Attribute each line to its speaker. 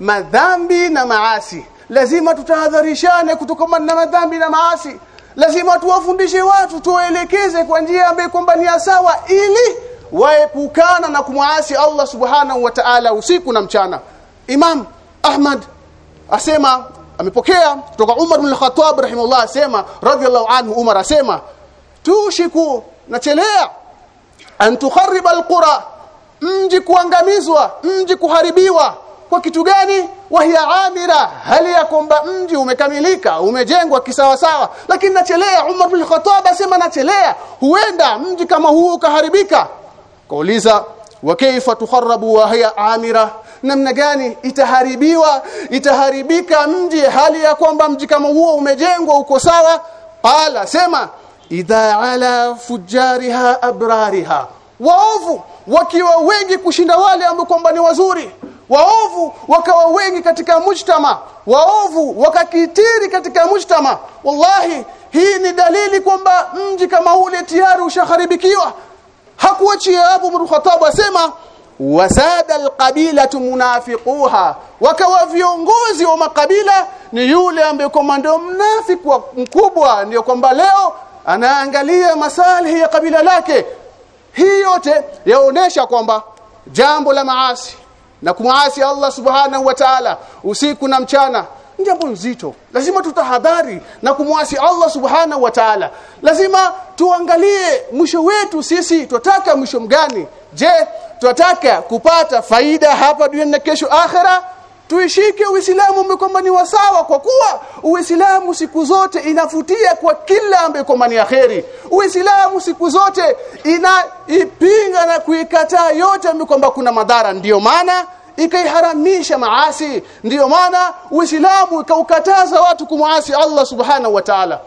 Speaker 1: madhambi na maasi. Lazima tutahadharishane kutokana na madhambi na maasi. Lazima tuwafundishe watu tuwaelekeze kwa njia ambayo kwamba ni sawa ili waepukana na kumwasi Allah subhanahu wa ta'ala usiku na mchana. Imam Ahmad asema amepokea kutoka Umar bin Khattab rahimahullah asema radhiyallahu anhu Umar asema tushiku nachelea an tukhariba alqura mji kuangamizwa mji kuharibiwa kwa kitu gani? Wahia amira. Hali ya kwamba mji umekamilika umejengwa kisawa sawa lakini nachelea Umar bin Khattab asema nachelea. Huenda mji kama huu ukaharibika. Kauliza wa kaifa tukharabu wa hiya amira? Namna gani itaharibiwa? Itaharibika mji hali ya kwamba mji kama huo umejengwa uko sawa? Qala sema idha ala fujariha abrariha. Waovu wakiwa wengi kushinda wale ambao kwamba ni wazuri waovu wakawa wengi katika mujtama. Waovu wakakitiri katika mujtama. Wallahi hii ni dalili kwamba mji kama ule tayari ushaharibikiwa. Hakuachia Abu Ibn Khattab asema wasada alqabilatu munafiquha. Wakawa viongozi wa makabila ni yule ambaye komando mnafiki mkubwa ndio kwamba leo anaangalia masalihi ya kabila lake. Hii yote yaonesha kwamba jambo la maasi na kumwasi Allah subhanahu wa ta'ala usiku na mchana. Jambo nzito. Lazima tutahadhari na kumwasi Allah subhanahu wa ta'ala. Lazima tuangalie mwisho wetu sisi tutaka mwisho mgani? Je tutataka kupata faida hapa duniani na kesho akhera tuishike uislamu umekwamba ni wasawa kwa kuwa uislamu siku zote inafutia kwa kila ambaye kwamba ni yaheri uislamu siku zote inaipinga na kuikataa yote ambaye kwamba kuna madhara. Ndiyo maana ikaiharamisha maasi. Ndiyo maana uislamu ikaukataza watu kumwasi Allah subhanahu wa ta'ala